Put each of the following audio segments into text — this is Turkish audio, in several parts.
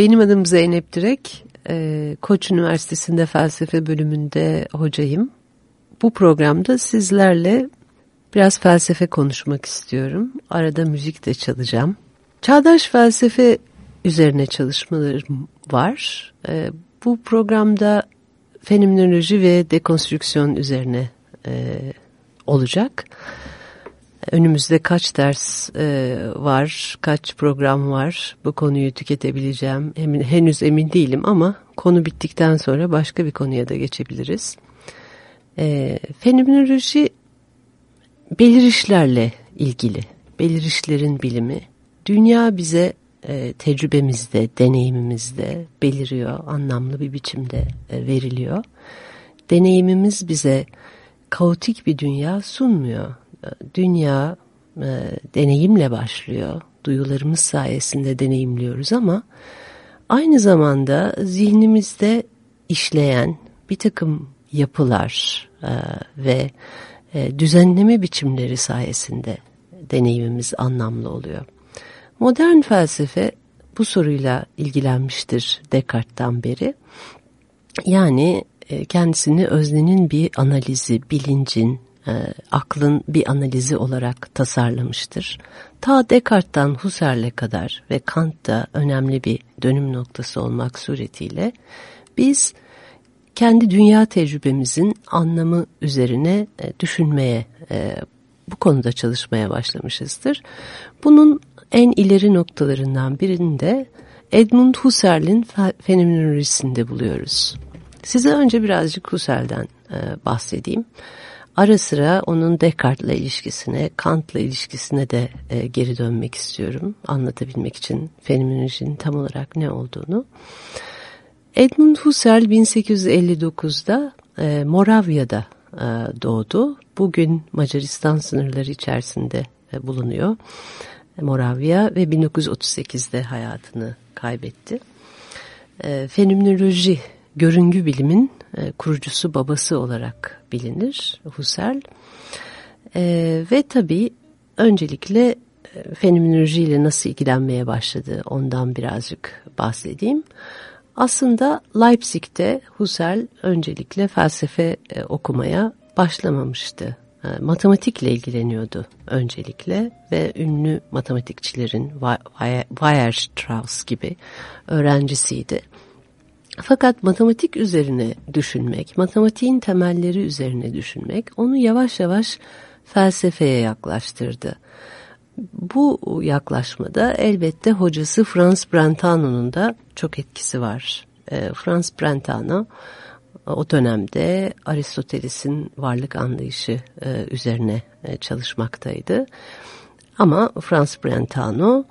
Benim adım Zeynep Direk. Ee, Koç Üniversitesi'nde felsefe bölümünde hocayım. Bu programda sizlerle biraz felsefe konuşmak istiyorum. Arada müzik de çalacağım. Çağdaş felsefe üzerine çalışmalarım var. Ee, bu programda fenomenoloji ve dekonstrüksiyon üzerine e, olacak. Önümüzde kaç ders e, var, kaç program var bu konuyu tüketebileceğim emin, henüz emin değilim ama konu bittikten sonra başka bir konuya da geçebiliriz. E, fenomenoloji belirişlerle ilgili, belirişlerin bilimi. Dünya bize e, tecrübemizde, deneyimimizde beliriyor, anlamlı bir biçimde e, veriliyor. Deneyimimiz bize kaotik bir dünya sunmuyor dünya e, deneyimle başlıyor. Duyularımız sayesinde deneyimliyoruz ama aynı zamanda zihnimizde işleyen bir takım yapılar e, ve e, düzenleme biçimleri sayesinde deneyimimiz anlamlı oluyor. Modern felsefe bu soruyla ilgilenmiştir Descartes'tan beri. Yani e, kendisini öznenin bir analizi, bilincin, e, aklın bir analizi olarak tasarlamıştır. Ta Descartes'tan Husserl'e kadar ve Kant da önemli bir dönüm noktası olmak suretiyle biz kendi dünya tecrübemizin anlamı üzerine e, düşünmeye, e, bu konuda çalışmaya başlamışızdır. Bunun en ileri noktalarından birinde Edmund Husserl'in fenomenolojisinde buluyoruz. Size önce birazcık Husserl'den e, bahsedeyim. Ara sıra onun Descartes'la ilişkisine, Kant'la ilişkisine de e, geri dönmek istiyorum. Anlatabilmek için fenomenolojinin tam olarak ne olduğunu. Edmund Husserl 1859'da e, Moravya'da e, doğdu. Bugün Macaristan sınırları içerisinde e, bulunuyor. Moravya ve 1938'de hayatını kaybetti. E, fenomenoloji, görüngü bilimin e, kurucusu babası olarak bilinir Husserl. E, ve tabii öncelikle e, fenomenolojiyle nasıl ilgilenmeye başladı ondan birazcık bahsedeyim. Aslında Leipzig'te Husserl öncelikle felsefe e, okumaya başlamamıştı. E, matematikle ilgileniyordu öncelikle ve ünlü matematikçilerin Weierstrass gibi öğrencisiydi. Fakat matematik üzerine düşünmek, matematiğin temelleri üzerine düşünmek onu yavaş yavaş felsefeye yaklaştırdı. Bu yaklaşmada elbette hocası Franz Brentano'nun da çok etkisi var. E, Franz Brentano o dönemde Aristoteles'in varlık anlayışı e, üzerine e, çalışmaktaydı. Ama Franz Brentano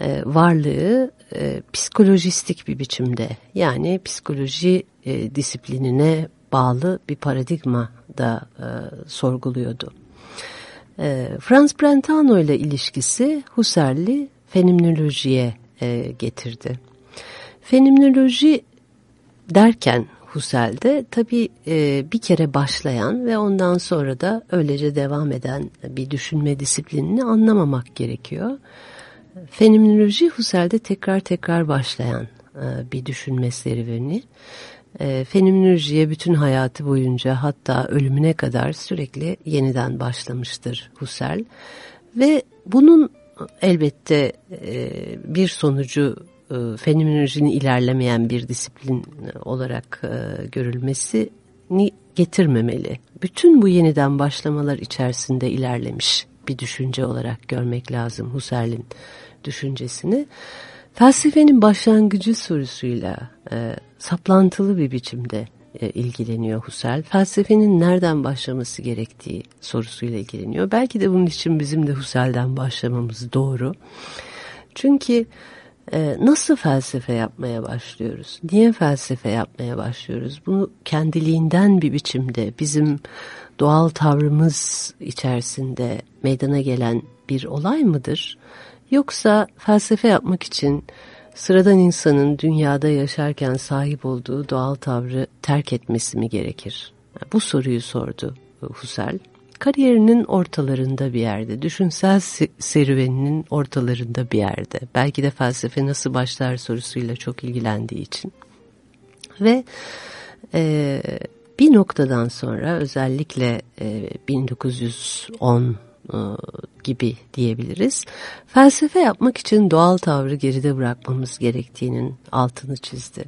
e, varlığı e, psikolojistik bir biçimde yani psikoloji e, disiplinine bağlı bir paradigma da sorguluyordu. Franz Brentano ile ilişkisi Husserl'i fenomenolojiye getirdi. Fenomenoloji derken Husserl'de tabii e, bir kere başlayan ve ondan sonra da öylece devam eden bir düşünme disiplinini anlamamak gerekiyor. Fenomenoloji Husserl'de tekrar tekrar başlayan e, bir düşünme serüveni. E, fenomenolojiye bütün hayatı boyunca hatta ölümüne kadar sürekli yeniden başlamıştır Husserl. Ve bunun elbette e, bir sonucu e, fenomenolojinin ilerlemeyen bir disiplin olarak e, görülmesini getirmemeli. Bütün bu yeniden başlamalar içerisinde ilerlemiş bir düşünce olarak görmek lazım Husserl'in düşüncesini felsefenin başlangıcı sorusuyla e, saplantılı bir biçimde e, ilgileniyor Husserl. Felsefenin nereden başlaması gerektiği sorusuyla ilgileniyor. Belki de bunun için bizim de Husserl'den başlamamız doğru. Çünkü e, nasıl felsefe yapmaya başlıyoruz? Niye felsefe yapmaya başlıyoruz? Bunu kendiliğinden bir biçimde bizim doğal tavrımız içerisinde meydana gelen bir olay mıdır? Yoksa felsefe yapmak için sıradan insanın dünyada yaşarken sahip olduğu doğal tavrı terk etmesi mi gerekir? Bu soruyu sordu Husserl. kariyerinin ortalarında bir yerde, düşünsel serüveninin ortalarında bir yerde. Belki de felsefe nasıl başlar sorusuyla çok ilgilendiği için. Ve e, bir noktadan sonra özellikle e, 1910 e, gibi diyebiliriz. Felsefe yapmak için doğal tavrı geride bırakmamız gerektiğinin altını çizdi.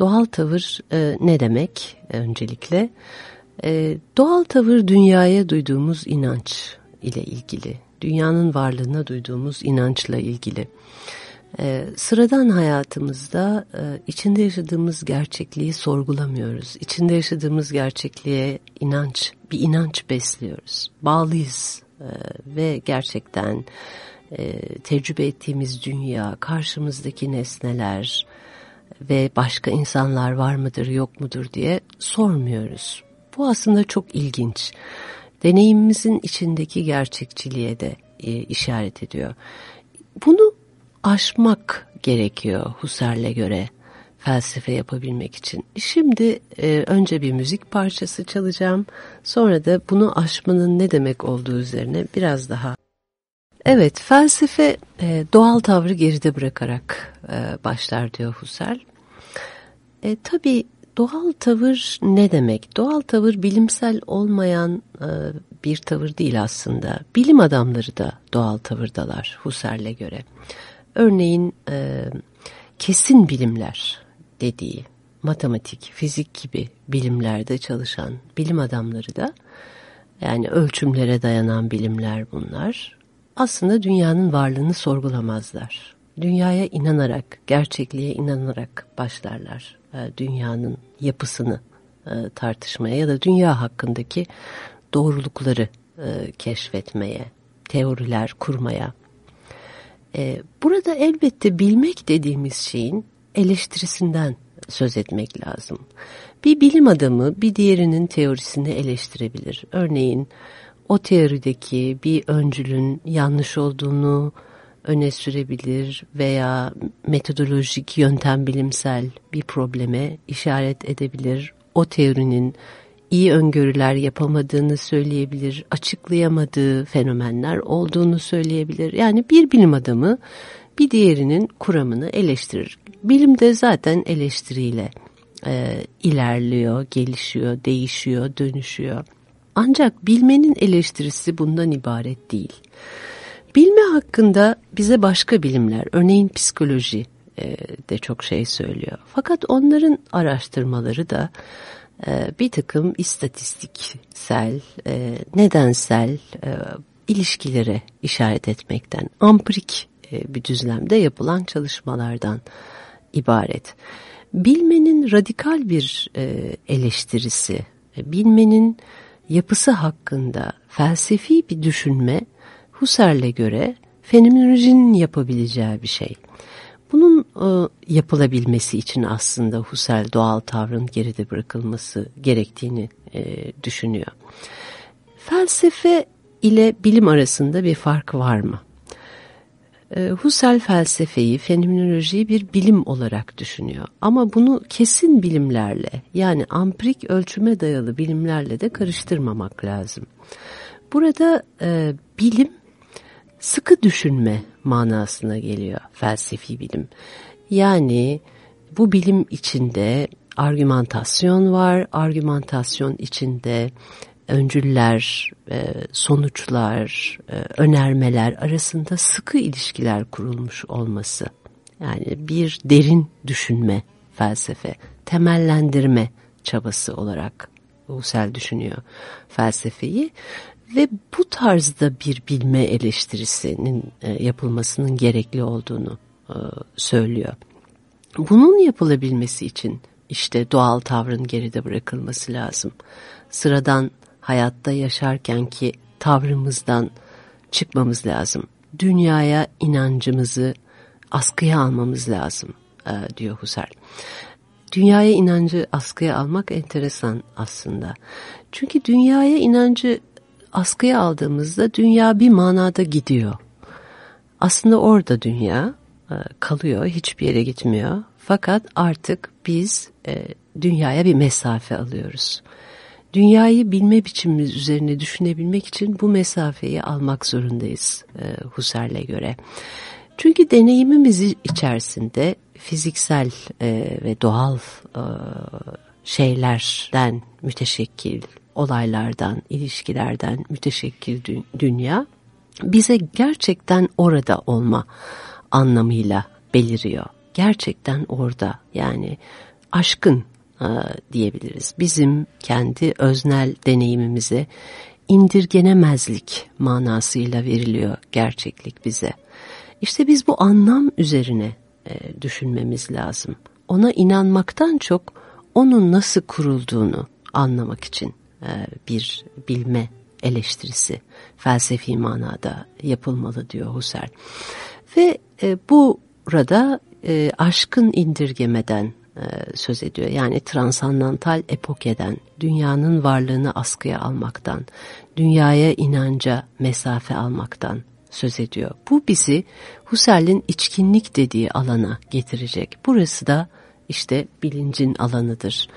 Doğal tavır e, ne demek öncelikle? E, doğal tavır dünyaya duyduğumuz inanç ile ilgili, dünyanın varlığına duyduğumuz inançla ilgili. Ee, sıradan hayatımızda e, içinde yaşadığımız gerçekliği sorgulamıyoruz. İçinde yaşadığımız gerçekliğe inanç, bir inanç besliyoruz. Bağlıyız e, ve gerçekten e, tecrübe ettiğimiz dünya, karşımızdaki nesneler ve başka insanlar var mıdır yok mudur diye sormuyoruz. Bu aslında çok ilginç. Deneyimimizin içindeki gerçekçiliğe de e, işaret ediyor. Bunu aşmak gerekiyor Husserl'e göre felsefe yapabilmek için. Şimdi e, önce bir müzik parçası çalacağım. Sonra da bunu aşmanın ne demek olduğu üzerine biraz daha. Evet felsefe e, doğal tavrı geride bırakarak e, başlar diyor Husserl. E, tabii doğal tavır ne demek? Doğal tavır bilimsel olmayan e, bir tavır değil aslında. Bilim adamları da doğal tavırdalar Husserl'e göre. Örneğin e, kesin bilimler dediği matematik, fizik gibi bilimlerde çalışan bilim adamları da yani ölçümlere dayanan bilimler bunlar. Aslında dünyanın varlığını sorgulamazlar. Dünyaya inanarak, gerçekliğe inanarak başlarlar. E, dünyanın yapısını e, tartışmaya ya da dünya hakkındaki doğrulukları e, keşfetmeye, teoriler kurmaya. Burada elbette bilmek dediğimiz şeyin eleştirisinden söz etmek lazım. Bir bilim adamı bir diğerinin teorisini eleştirebilir. Örneğin o teorideki bir öncülün yanlış olduğunu öne sürebilir veya metodolojik yöntem bilimsel bir probleme işaret edebilir. O teorinin iyi öngörüler yapamadığını söyleyebilir, açıklayamadığı fenomenler olduğunu söyleyebilir. Yani bir bilim adamı bir diğerinin kuramını eleştirir. Bilim de zaten eleştiriyle e, ilerliyor, gelişiyor, değişiyor, dönüşüyor. Ancak bilmenin eleştirisi bundan ibaret değil. Bilme hakkında bize başka bilimler, örneğin psikoloji e, de çok şey söylüyor. Fakat onların araştırmaları da e, bir takım istatistiksel, e, nedensel e, ilişkilere işaret etmekten, ampirik bir düzlemde yapılan çalışmalardan ibaret. Bilmenin radikal bir eleştirisi, bilmenin yapısı hakkında felsefi bir düşünme Husserl'e göre fenomenolojinin yapabileceği bir şey. Bunun e, yapılabilmesi için aslında Husserl doğal tavrın geride bırakılması gerektiğini e, düşünüyor. Felsefe ile bilim arasında bir fark var mı? E, Husserl felsefeyi, fenomenolojiyi bir bilim olarak düşünüyor. Ama bunu kesin bilimlerle yani ampirik ölçüme dayalı bilimlerle de karıştırmamak lazım. Burada e, bilim sıkı düşünme manasına geliyor felsefi bilim. Yani bu bilim içinde argümantasyon var, argümantasyon içinde öncüller, e, sonuçlar, e, önermeler arasında sıkı ilişkiler kurulmuş olması. Yani bir derin düşünme felsefe, temellendirme çabası olarak Husserl düşünüyor felsefeyi ve bu tarzda bir bilme eleştirisinin e, yapılmasının gerekli olduğunu söylüyor. Bunun yapılabilmesi için işte doğal tavrın geride bırakılması lazım. Sıradan hayatta yaşarken ki tavrımızdan çıkmamız lazım. Dünyaya inancımızı askıya almamız lazım e, diyor Husserl. Dünyaya inancı askıya almak enteresan aslında. Çünkü dünyaya inancı askıya aldığımızda dünya bir manada gidiyor. Aslında orada dünya e, kalıyor, hiçbir yere gitmiyor. Fakat artık biz e, dünyaya bir mesafe alıyoruz. Dünyayı bilme biçimimiz üzerine düşünebilmek için bu mesafeyi almak zorundayız e, Husserl'e göre. Çünkü deneyimimiz içerisinde fiziksel e, ve doğal e, şeylerden müteşekkil, olaylardan, ilişkilerden müteşekkil dü dünya bize gerçekten orada olma anlamıyla beliriyor. Gerçekten orada yani aşkın e, diyebiliriz. Bizim kendi öznel deneyimimize indirgenemezlik manasıyla veriliyor gerçeklik bize. İşte biz bu anlam üzerine e, düşünmemiz lazım. Ona inanmaktan çok onun nasıl kurulduğunu anlamak için e, bir bilme eleştirisi felsefi manada yapılmalı diyor Husserl. Ve e, burada aşkın indirgemeden söz ediyor. Yani transandantal epokeden, dünyanın varlığını askıya almaktan, dünyaya inanca mesafe almaktan söz ediyor. Bu bizi Husserl'in içkinlik dediği alana getirecek. Burası da işte bilincin alanıdır.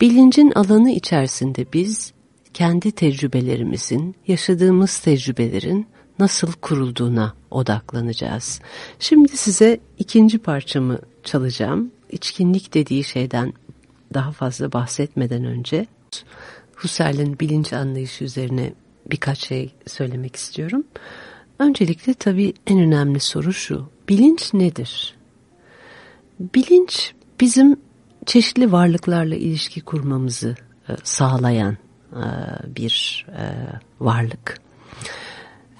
Bilincin alanı içerisinde biz kendi tecrübelerimizin, yaşadığımız tecrübelerin nasıl kurulduğuna odaklanacağız. Şimdi size ikinci parçamı çalacağım. İçkinlik dediği şeyden daha fazla bahsetmeden önce Husserl'in bilinç anlayışı üzerine birkaç şey söylemek istiyorum. Öncelikle tabii en önemli soru şu. Bilinç nedir? Bilinç bizim çeşitli varlıklarla ilişki kurmamızı e, sağlayan e, bir e, varlık.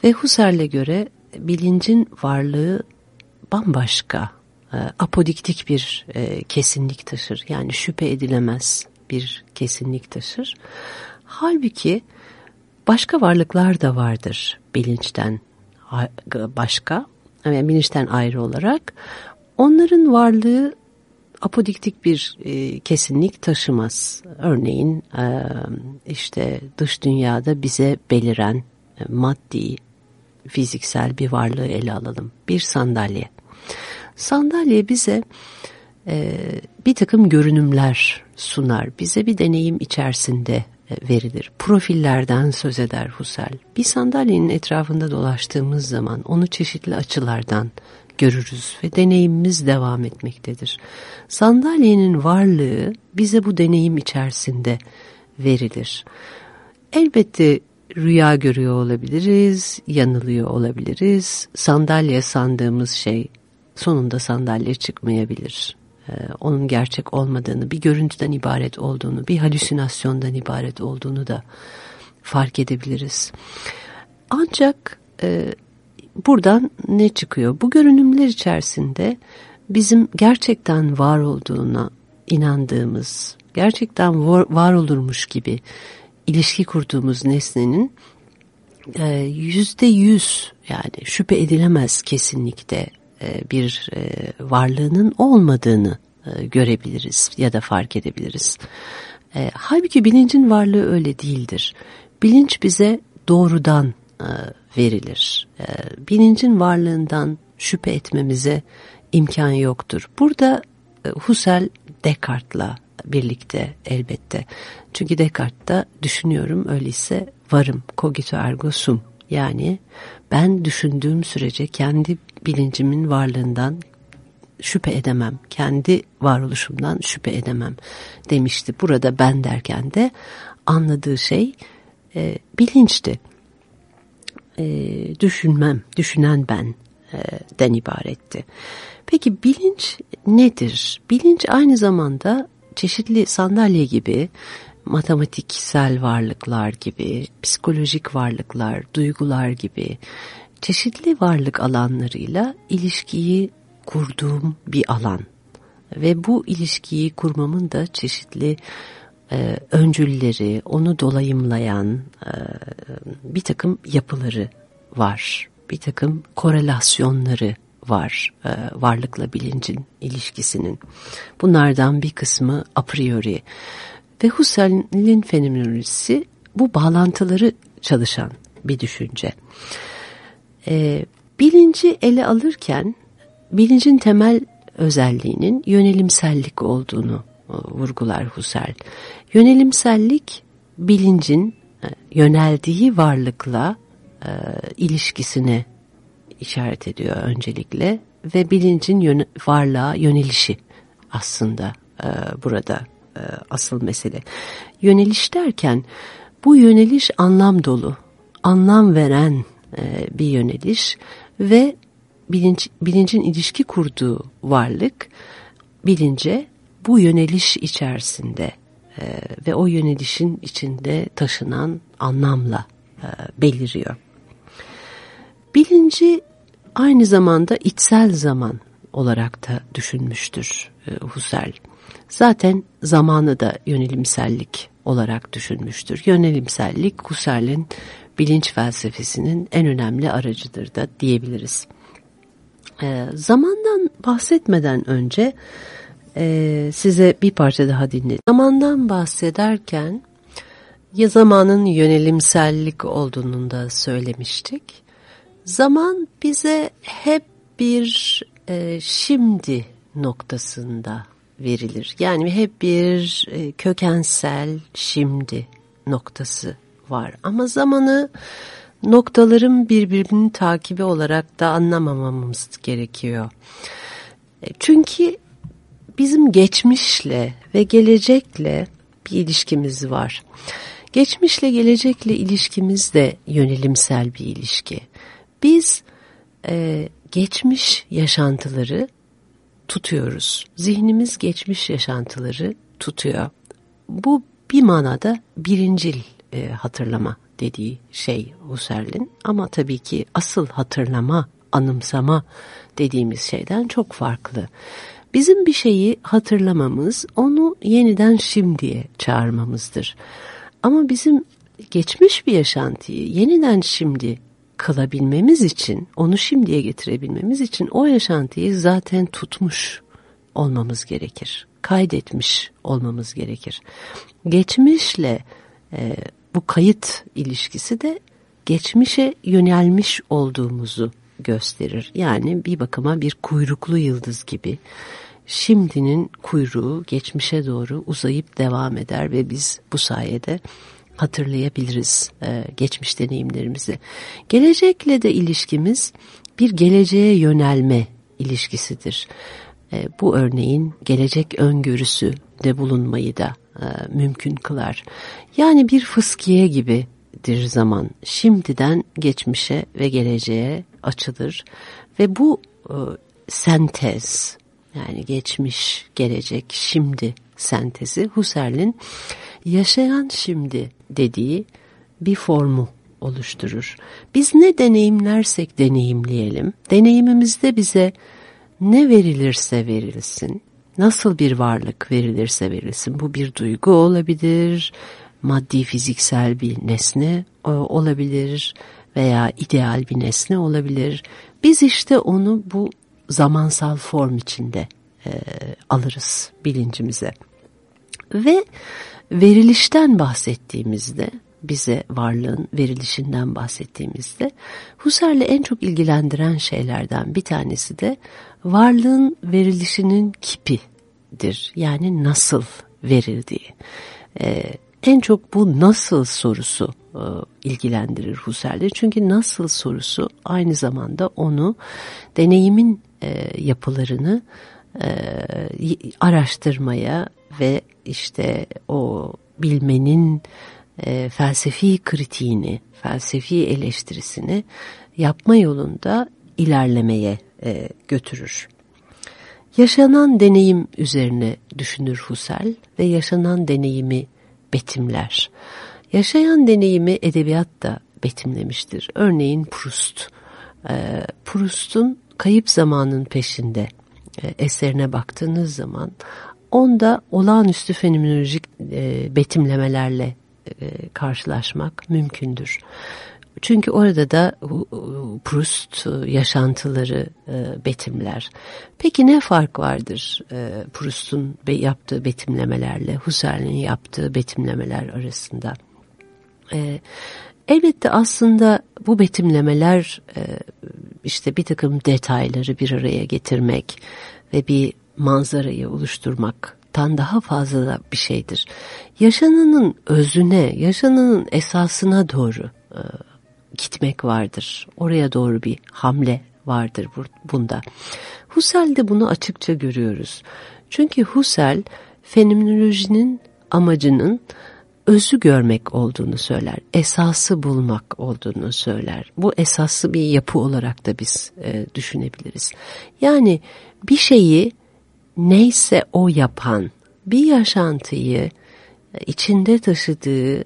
Ve Husserl'e göre bilincin varlığı bambaşka, apodiktik bir kesinlik taşır. Yani şüphe edilemez bir kesinlik taşır. Halbuki başka varlıklar da vardır bilinçten başka, yani bilinçten ayrı olarak. Onların varlığı apodiktik bir e, kesinlik taşımaz. Örneğin e, işte dış dünyada bize beliren e, maddi, fiziksel bir varlığı ele alalım. Bir sandalye. Sandalye bize e, bir takım görünümler sunar. Bize bir deneyim içerisinde e, verilir. Profillerden söz eder Husserl. Bir sandalyenin etrafında dolaştığımız zaman onu çeşitli açılardan görürüz ve deneyimimiz devam etmektedir. Sandalyenin varlığı bize bu deneyim içerisinde verilir. Elbette rüya görüyor olabiliriz, yanılıyor olabiliriz. Sandalye sandığımız şey sonunda sandalye çıkmayabilir. Ee, onun gerçek olmadığını, bir görüntüden ibaret olduğunu, bir halüsinasyondan ibaret olduğunu da fark edebiliriz. Ancak e, buradan ne çıkıyor? Bu görünümler içerisinde bizim gerçekten var olduğuna inandığımız, gerçekten var, var olurmuş gibi ilişki kurduğumuz nesnenin e, yüzde yüz yani şüphe edilemez kesinlikte bir e, varlığının olmadığını görebiliriz ya da fark edebiliriz. Halbuki bilincin varlığı öyle değildir. Bilinç bize doğrudan verilir. Bilincin varlığından şüphe etmemize imkan yoktur. Burada Husserl Descartes'la birlikte elbette. Çünkü Descartes'ta düşünüyorum öyleyse varım, cogito ergo sum. Yani ben düşündüğüm sürece kendi bilincimin varlığından şüphe edemem. Kendi varoluşumdan şüphe edemem demişti. Burada ben derken de anladığı şey e, bilinçti. E, düşünmem, düşünen ben e, den ibaretti. Peki bilinç nedir? Bilinç aynı zamanda çeşitli sandalye gibi matematiksel varlıklar gibi, psikolojik varlıklar, duygular gibi çeşitli varlık alanlarıyla ilişkiyi kurduğum bir alan. Ve bu ilişkiyi kurmamın da çeşitli e, öncülleri, onu dolayımlayan e, bir takım yapıları var. Bir takım korelasyonları var e, varlıkla bilincin ilişkisinin. Bunlardan bir kısmı a priori ve Husserl'in fenomenolojisi bu bağlantıları çalışan bir düşünce. E, bilinci ele alırken bilincin temel özelliğinin yönelimsellik olduğunu e, vurgular Husserl. Yönelimsellik bilincin e, yöneldiği varlıkla e, ilişkisine işaret ediyor öncelikle ve bilincin yön, varlığa yönelişi aslında e, burada e, asıl mesele. Yöneliş derken bu yöneliş anlam dolu, anlam veren bir yöneliş ve bilinç, bilincin ilişki kurduğu varlık bilince bu yöneliş içerisinde e, ve o yönelişin içinde taşınan anlamla e, beliriyor. Bilinci aynı zamanda içsel zaman olarak da düşünmüştür e, Husserl. Zaten zamanı da yönelimsellik olarak düşünmüştür. Yönelimsellik Husserl'in bilinç felsefesinin en önemli aracıdır da diyebiliriz. E, zamandan bahsetmeden önce e, size bir parça daha dinledim. Zamandan bahsederken ya zamanın yönelimsellik olduğunu da söylemiştik. Zaman bize hep bir e, şimdi noktasında verilir. Yani hep bir e, kökensel şimdi noktası var. Ama zamanı noktaların birbirini takibi olarak da anlamamamız gerekiyor. E, çünkü bizim geçmişle ve gelecekle bir ilişkimiz var. Geçmişle gelecekle ilişkimiz de yönelimsel bir ilişki. Biz e, geçmiş yaşantıları tutuyoruz. Zihnimiz geçmiş yaşantıları tutuyor. Bu bir manada birincil e, hatırlama dediği şey Husserl'in ama tabii ki asıl hatırlama, anımsama dediğimiz şeyden çok farklı. Bizim bir şeyi hatırlamamız onu yeniden şimdiye çağırmamızdır. Ama bizim geçmiş bir yaşantıyı yeniden şimdi kılabilmemiz için, onu şimdiye getirebilmemiz için o yaşantıyı zaten tutmuş olmamız gerekir. Kaydetmiş olmamız gerekir. Geçmişle e, bu kayıt ilişkisi de geçmişe yönelmiş olduğumuzu gösterir. Yani bir bakıma bir kuyruklu yıldız gibi şimdinin kuyruğu geçmişe doğru uzayıp devam eder ve biz bu sayede hatırlayabiliriz e, geçmiş deneyimlerimizi. Gelecekle de ilişkimiz bir geleceğe yönelme ilişkisidir. E, bu örneğin gelecek öngörüsü de bulunmayı da e, mümkün kılar. Yani bir fıskiye gibidir zaman. Şimdiden geçmişe ve geleceğe açılır ve bu e, sentez yani geçmiş, gelecek, şimdi sentezi Husserl'in yaşayan şimdi dediği bir formu oluşturur. Biz ne deneyimlersek deneyimleyelim, deneyimimizde bize ne verilirse verilsin, nasıl bir varlık verilirse verilsin, bu bir duygu olabilir, maddi fiziksel bir nesne e, olabilir veya ideal bir nesne olabilir. Biz işte onu bu zamansal form içinde e, alırız bilincimize. Ve verilişten bahsettiğimizde bize varlığın verilişinden bahsettiğimizde Husserl'le en çok ilgilendiren şeylerden bir tanesi de varlığın verilişinin kipidir. Yani nasıl verildiği. Ee, en çok bu nasıl sorusu e, ilgilendirir Husserl'i. Çünkü nasıl sorusu aynı zamanda onu deneyimin e, yapılarını e, araştırmaya ve işte o bilmenin e, felsefi kritiğini, felsefi eleştirisini yapma yolunda ilerlemeye e, götürür. Yaşanan deneyim üzerine düşünür Husserl ve yaşanan deneyimi betimler. Yaşayan deneyimi edebiyat da betimlemiştir. Örneğin Proust. E, Proust'un Kayıp Zamanın Peşinde e, eserine baktığınız zaman onda olağanüstü fenomenolojik e, betimlemelerle e, karşılaşmak mümkündür. Çünkü orada da Proust yaşantıları e, betimler. Peki ne fark vardır e, Proust'un yaptığı betimlemelerle Husserl'in yaptığı betimlemeler arasında? E, elbette aslında bu betimlemeler e, işte bir takım detayları bir araya getirmek ve bir manzarayı oluşturmak olmaktan daha fazla bir şeydir. Yaşananın özüne, yaşananın esasına doğru e, gitmek vardır. Oraya doğru bir hamle vardır bunda. Husserl'de bunu açıkça görüyoruz. Çünkü Husserl fenomenolojinin amacının özü görmek olduğunu söyler. Esası bulmak olduğunu söyler. Bu esaslı bir yapı olarak da biz e, düşünebiliriz. Yani bir şeyi neyse o yapan, bir yaşantıyı e, içinde taşıdığı,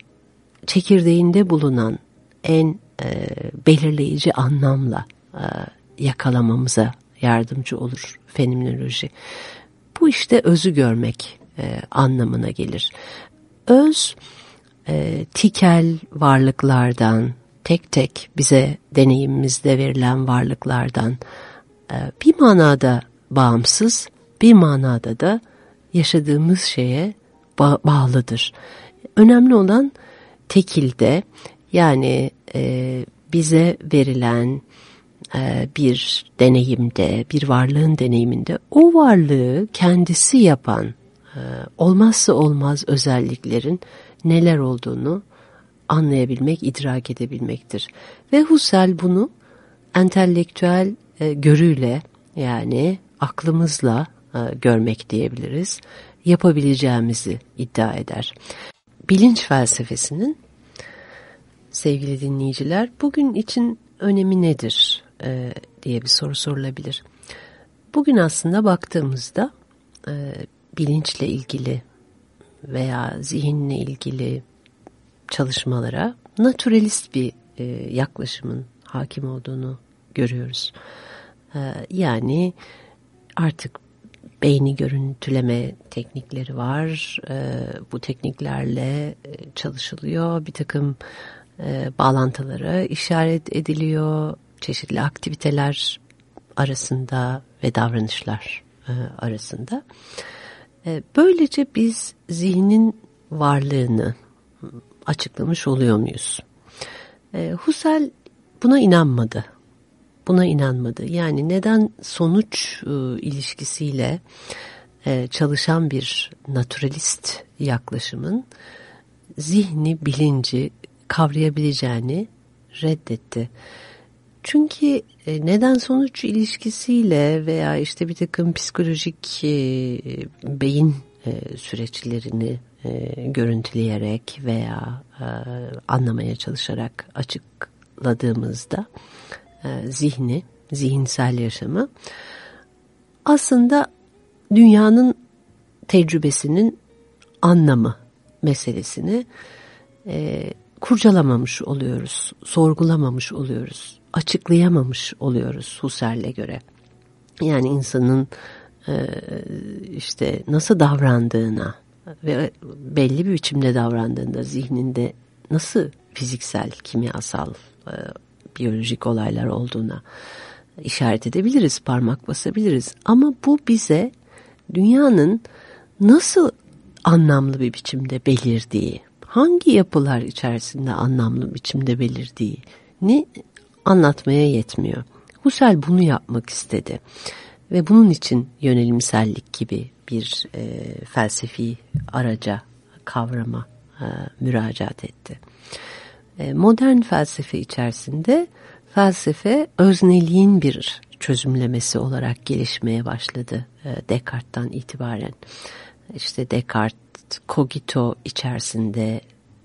çekirdeğinde bulunan en e, belirleyici anlamla e, yakalamamıza yardımcı olur fenomenoloji. Bu işte özü görmek e, anlamına gelir. Öz e, tikel varlıklardan, tek tek bize deneyimimizde verilen varlıklardan e, bir manada bağımsız, bir manada da yaşadığımız şeye ba bağlıdır. Önemli olan tekilde yani e, bize verilen e, bir deneyimde, bir varlığın deneyiminde o varlığı kendisi yapan e, olmazsa olmaz özelliklerin neler olduğunu anlayabilmek, idrak edebilmektir. Ve Husserl bunu entelektüel e, görüyle yani aklımızla görmek diyebiliriz, yapabileceğimizi iddia eder. Bilinç felsefesinin sevgili dinleyiciler bugün için önemi nedir e, diye bir soru sorulabilir. Bugün aslında baktığımızda e, bilinçle ilgili veya zihinle ilgili çalışmalara naturalist bir e, yaklaşımın hakim olduğunu görüyoruz. E, yani artık beyni görüntüleme teknikleri var. E, bu tekniklerle e, çalışılıyor. Bir takım e, bağlantılara işaret ediliyor. Çeşitli aktiviteler arasında ve davranışlar e, arasında. E, böylece biz zihnin varlığını açıklamış oluyor muyuz? E, Husserl buna inanmadı. Buna inanmadı. Yani neden sonuç e, ilişkisiyle e, çalışan bir naturalist yaklaşımın zihni, bilinci kavrayabileceğini reddetti. Çünkü e, neden sonuç ilişkisiyle veya işte bir takım psikolojik beyin süreçlerini görüntüleyerek veya anlamaya çalışarak açıkladığımızda zihni, zihinsel yaşamı aslında dünyanın tecrübesinin anlamı meselesini kurcalamamış oluyoruz, sorgulamamış oluyoruz, açıklayamamış oluyoruz Husserl'e göre. Yani insanın e, işte nasıl davrandığına ve belli bir biçimde davrandığında zihninde nasıl fiziksel, kimyasal, e, biyolojik olaylar olduğuna işaret edebiliriz, parmak basabiliriz. Ama bu bize dünyanın nasıl anlamlı bir biçimde belirdiği, hangi yapılar içerisinde anlamlı biçimde belirdiğini anlatmaya yetmiyor. Husserl bunu yapmak istedi ve bunun için yönelimsellik gibi bir e, felsefi araca, kavrama e, müracaat etti. E, modern felsefe içerisinde felsefe özneliğin bir çözümlemesi olarak gelişmeye başladı e, Descartes'tan itibaren. İşte Descartes kogito içerisinde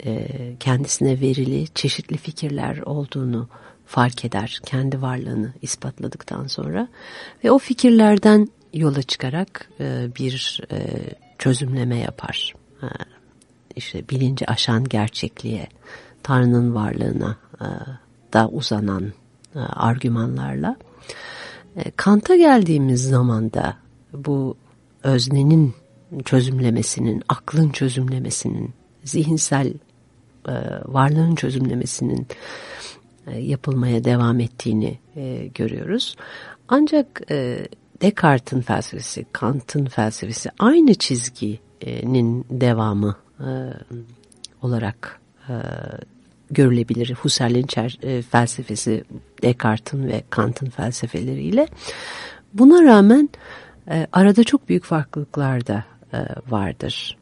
e, kendisine verili çeşitli fikirler olduğunu fark eder. Kendi varlığını ispatladıktan sonra ve o fikirlerden yola çıkarak bir çözümleme yapar. İşte bilinci aşan gerçekliğe, Tanrı'nın varlığına e, da uzanan e, argümanlarla. E, Kant'a geldiğimiz zaman da bu öznenin çözümlemesinin, aklın çözümlemesinin, zihinsel varlığın çözümlemesinin yapılmaya devam ettiğini görüyoruz. Ancak Descartes'in felsefesi, Kant'ın felsefesi aynı çizginin devamı olarak e, görülebilir. Husserl'in e, felsefesi Descartes'in ve Kant'ın felsefeleriyle. Buna rağmen e, arada çok büyük farklılıklar da e, vardır.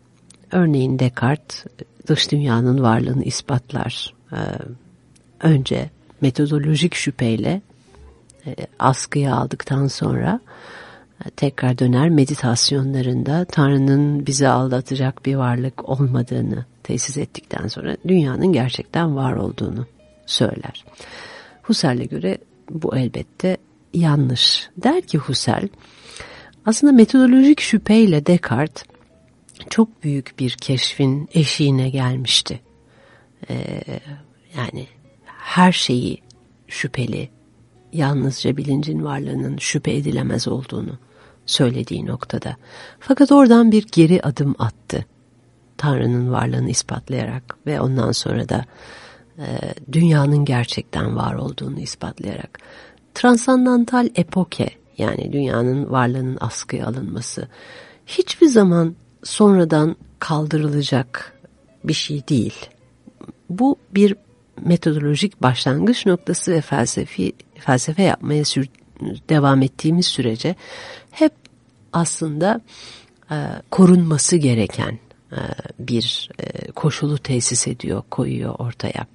Örneğin Descartes dış dünyanın varlığını ispatlar. E, önce metodolojik şüpheyle e, askıya aldıktan sonra e, tekrar döner meditasyonlarında Tanrı'nın bizi aldatacak bir varlık olmadığını tesis ettikten sonra dünyanın gerçekten var olduğunu söyler. Husserl'e göre bu elbette yanlış. Der ki Husserl, aslında metodolojik şüpheyle Descartes çok büyük bir keşfin eşiğine gelmişti. Ee, yani her şeyi şüpheli, yalnızca bilincin varlığının şüphe edilemez olduğunu söylediği noktada. Fakat oradan bir geri adım attı. Tanrı'nın varlığını ispatlayarak ve ondan sonra da e, dünyanın gerçekten var olduğunu ispatlayarak. Transandantal epoke yani dünyanın varlığının askıya alınması hiçbir zaman sonradan kaldırılacak bir şey değil. Bu bir metodolojik başlangıç noktası ve felsefi felsefe yapmaya sür, devam ettiğimiz sürece hep aslında e, korunması gereken e, bir e, koşulu tesis ediyor, koyuyor ortaya.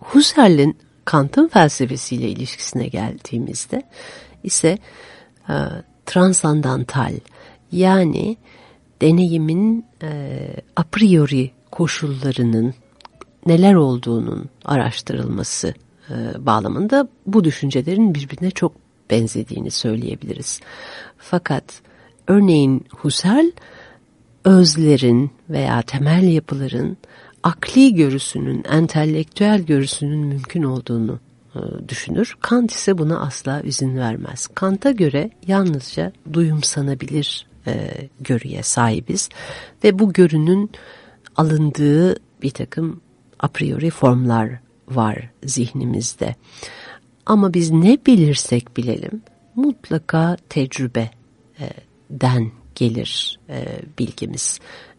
Husserl'in Kant'ın felsefesiyle ilişkisine geldiğimizde ise e, transandantal yani deneyimin e, a priori koşullarının neler olduğunun araştırılması e, bağlamında bu düşüncelerin birbirine çok benzediğini söyleyebiliriz. Fakat örneğin Husserl özlerin veya temel yapıların akli görüsünün, entelektüel görüsünün mümkün olduğunu e, düşünür. Kant ise buna asla izin vermez. Kant'a göre yalnızca duyumsanabilir e, görüye sahibiz ve bu görünün alındığı bir takım a priori formlar var zihnimizde. Ama biz ne bilirsek bilelim mutlaka tecrübeden gelir e, bilgimiz.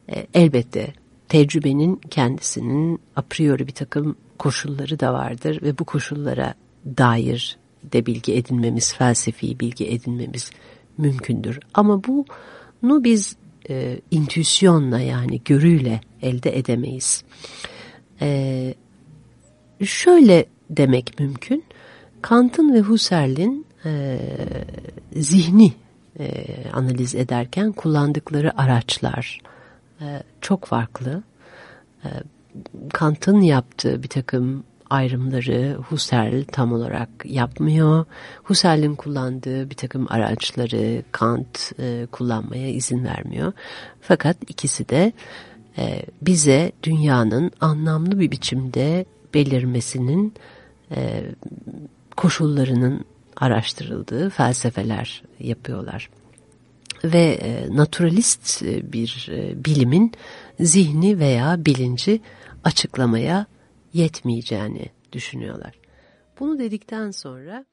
E, elbette tecrübenin kendisinin a priori bir takım koşulları da vardır ve bu koşullara dair de bilgi edinmemiz, felsefi bilgi edinmemiz mümkündür. Ama bunu biz e, intüisyonla yani görüyle elde edemeyiz. E, şöyle demek mümkün. Kant'ın ve Husserl'in e, zihni e, analiz ederken kullandıkları araçlar e, çok farklı. E, Kant'ın yaptığı bir takım ayrımları Husserl tam olarak yapmıyor. Husserl'in kullandığı bir takım araçları Kant e, kullanmaya izin vermiyor. Fakat ikisi de bize dünyanın anlamlı bir biçimde belirmesinin e, koşullarının araştırıldığı felsefeler yapıyorlar. Ve e, naturalist e, bir bilimin zihni veya bilinci açıklamaya yetmeyeceğini düşünüyorlar. Bunu dedikten sonra